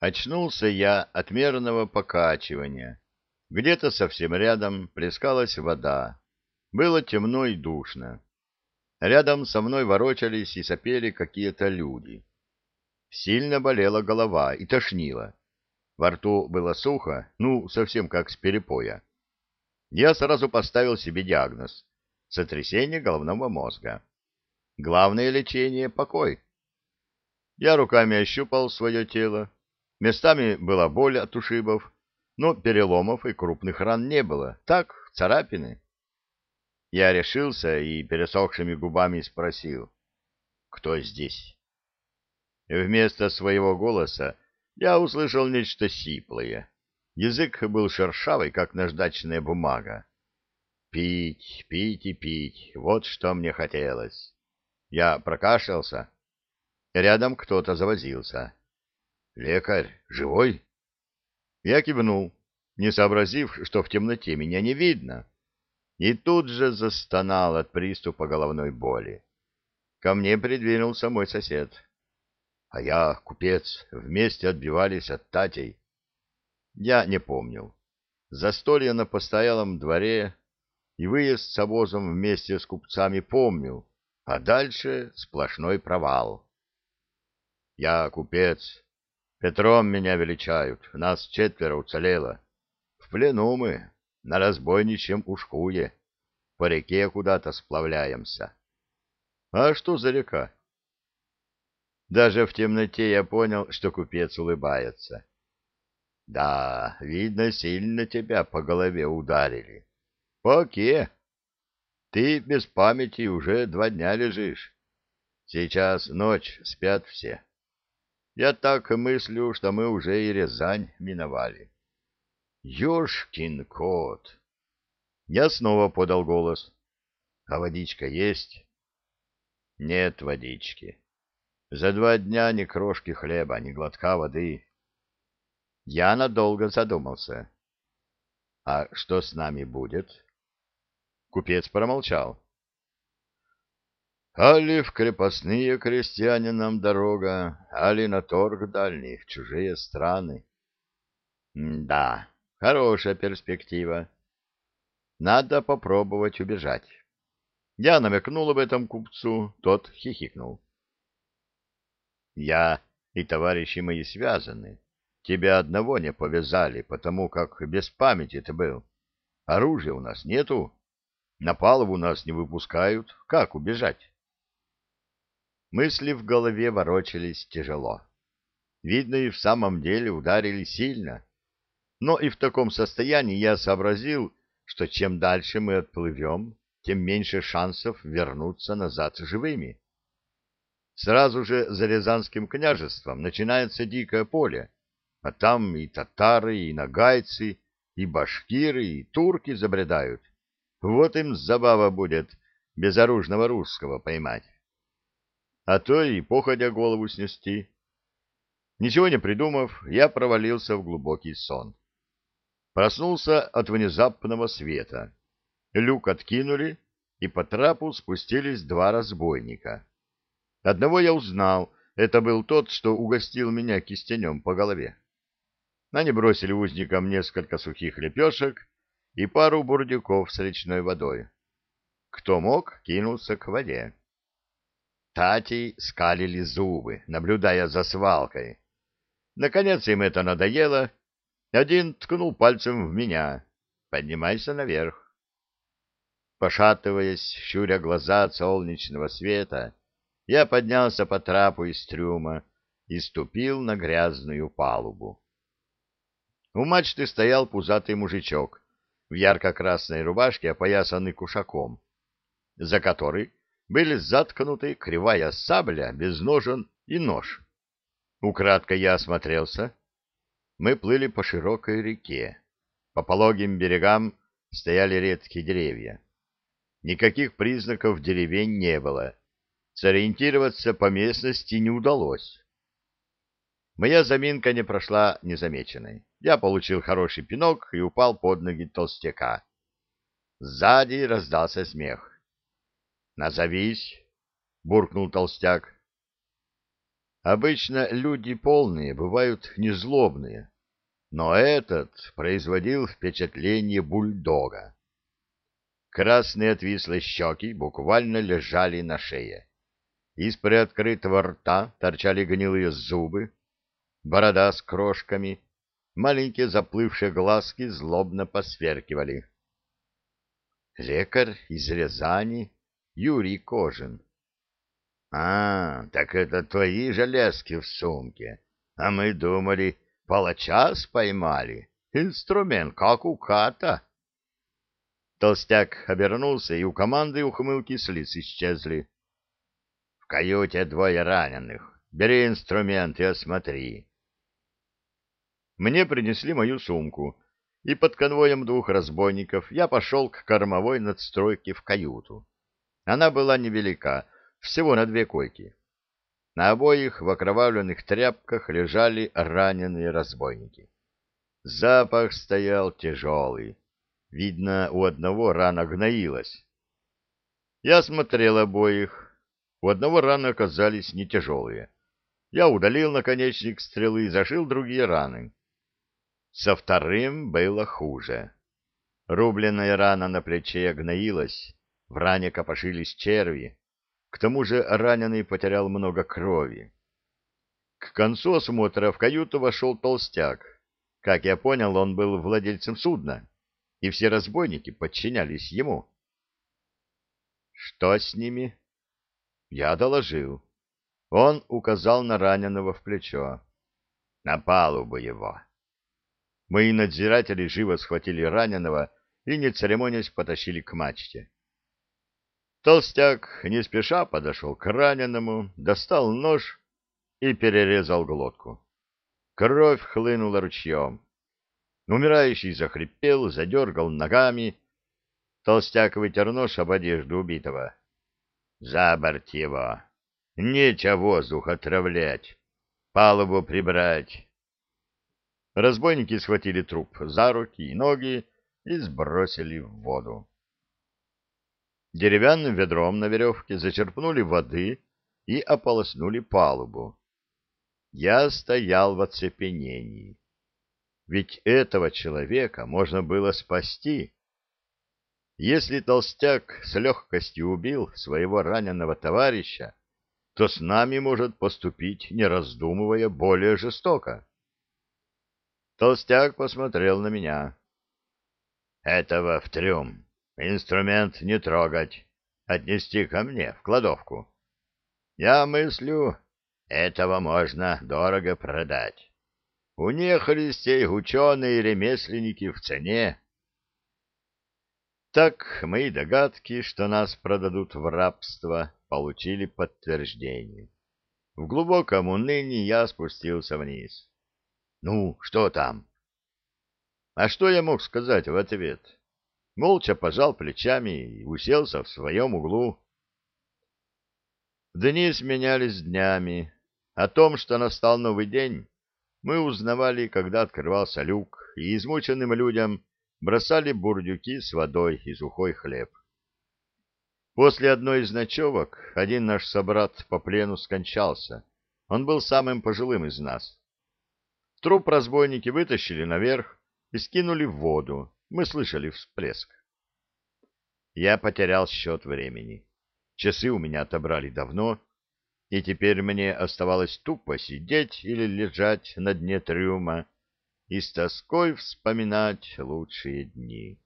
Очнулся я от мерного покачивания. Где-то совсем рядом плескалась вода. Было темно и душно. Рядом со мной ворочались и сопели какие-то люди. Сильно болела голова и тошнило. Во рту было сухо, ну, совсем как с перепоя. Я сразу поставил себе диагноз — сотрясение головного мозга. Главное лечение — покой. Я руками ощупал свое тело. Местами была боль от ушибов, но переломов и крупных ран не было. Так, царапины. Я решился и пересохшими губами спросил, кто здесь? Вместо своего голоса я услышал нечто сиплое. Язык был шершавый, как наждачная бумага. Пить, пить и пить — вот что мне хотелось. Я прокашлялся. Рядом кто-то завозился. «Лекарь, живой?» Я кивнул, не сообразив, что в темноте меня не видно, и тут же застонал от приступа головной боли. Ко мне придвинулся мой сосед. А я, купец, вместе отбивались от татей. Я не помнил. Застолье на постоялом дворе и выезд с обозом вместе с купцами помнил, а дальше сплошной провал. Я купец. Петром меня величают, нас четверо уцелело. В плену мы, на разбойничьем ушкуе, по реке куда-то сплавляемся. А что за река? Даже в темноте я понял, что купец улыбается. Да, видно, сильно тебя по голове ударили. По. Ты без памяти уже два дня лежишь. Сейчас ночь, спят все. Я так мыслю, что мы уже и Рязань миновали. Ёшкин кот! Я снова подал голос. А водичка есть? Нет водички. За два дня ни крошки хлеба, ни глотка воды. Я надолго задумался. А что с нами будет? Купец промолчал. Али в крепостные крестьянинам дорога, али на торг дальний, в чужие страны. Да, хорошая перспектива. Надо попробовать убежать. Я намекнул об этом купцу, тот хихикнул. Я и товарищи мои связаны. Тебя одного не повязали, потому как без памяти ты был. Оружия у нас нету, на палубу нас не выпускают. Как убежать? Мысли в голове ворочались тяжело. Видно, и в самом деле ударили сильно. Но и в таком состоянии я сообразил, что чем дальше мы отплывем, тем меньше шансов вернуться назад живыми. Сразу же за Рязанским княжеством начинается дикое поле, а там и татары, и нагайцы, и башкиры, и турки забредают. Вот им забава будет безоружного русского поймать. А то и походя голову снести. Ничего не придумав, я провалился в глубокий сон. Проснулся от внезапного света. Люк откинули, и по трапу спустились два разбойника. Одного я узнал, это был тот, что угостил меня кистенем по голове. Они бросили узникам несколько сухих лепешек и пару бурдюков с речной водой. Кто мог, кинулся к воде. Тати скалили зубы, наблюдая за свалкой. Наконец им это надоело. Один ткнул пальцем в меня. «Поднимайся наверх». Пошатываясь, щуря глаза от солнечного света, я поднялся по трапу из трюма и ступил на грязную палубу. У мачты стоял пузатый мужичок в ярко-красной рубашке, опоясанный кушаком, за который были заткнуты кривая сабля без ножен и нож. Украдкой я осмотрелся. Мы плыли по широкой реке. По пологим берегам стояли редкие деревья. Никаких признаков деревень не было. Сориентироваться по местности не удалось. Моя заминка не прошла незамеченной. Я получил хороший пинок и упал под ноги толстяка. Сзади раздался смех. «Назовись!» — буркнул толстяк. Обычно люди полные бывают незлобные, но этот производил впечатление бульдога. Красные отвислые щеки буквально лежали на шее. Из приоткрытого рта торчали гнилые зубы, борода с крошками, маленькие заплывшие глазки злобно посверкивали. Лекарь из Рязани Юрий Кожин. — А, так это твои железки в сумке. А мы думали, палача споймали. Инструмент, как у ката. Толстяк обернулся, и у команды ухмылки с лиц исчезли. — В каюте двое раненых. Бери инструмент и осмотри. Мне принесли мою сумку, и под конвоем двух разбойников я пошел к кормовой надстройке в каюту. Она была невелика, всего на две койки. На обоих в окровавленных тряпках лежали раненые разбойники. Запах стоял тяжелый. Видно, у одного рана гноилась. Я смотрел обоих. У одного раны оказались не тяжелые. Я удалил наконечник стрелы и зашил другие раны. Со вторым было хуже. Рубленная рана на плече гноилась, в ране копошились черви. К тому же раненый потерял много крови. К концу осмотра в каюту вошел толстяк. Как я понял, он был владельцем судна и все разбойники подчинялись ему. Что с ними? Я доложил. Он указал на раненого в плечо. На палубу его. Мои надзиратели живо схватили раненого и, не церемонясь, потащили к мачте. Толстяк не спеша подошел к раненому, достал нож и перерезал глотку. Кровь хлынула ручьем. Умирающий захрипел, задергал ногами. Толстяк вытер нож об одежду убитого. — За его! Нечего воздух отравлять! Палубу прибрать! Разбойники схватили труп за руки и ноги и сбросили в воду. Деревянным ведром на веревке зачерпнули воды и ополоснули палубу. Я стоял в оцепенении. Ведь этого человека можно было спасти. Если толстяк с легкостью убил своего раненого товарища, то с нами может поступить, не раздумывая, более жестоко. Толстяк посмотрел на меня. «Этого в трюм. Инструмент не трогать. Отнести ко мне, в кладовку. Я мыслю, этого можно дорого продать. У нехристей ученые и ремесленники в цене. Так мои догадки, что нас продадут в рабство, получили подтверждение. В глубоком унынии я спустился вниз. «Ну, что там?» А что я мог сказать в ответ? Молча пожал плечами и уселся в своем углу. Дни сменялись днями. О том, что настал новый день, мы узнавали, когда открывался люк, и измученным людям бросали бурдюки с водой и сухой хлеб. После одной из ночевок один наш собрат по плену скончался. Он был самым пожилым из нас. Труп разбойники вытащили наверх и скинули в воду. Мы слышали всплеск. Я потерял счет времени. Часы у меня отобрали давно, и теперь мне оставалось тупо сидеть или лежать на дне трюма и с тоской вспоминать лучшие дни.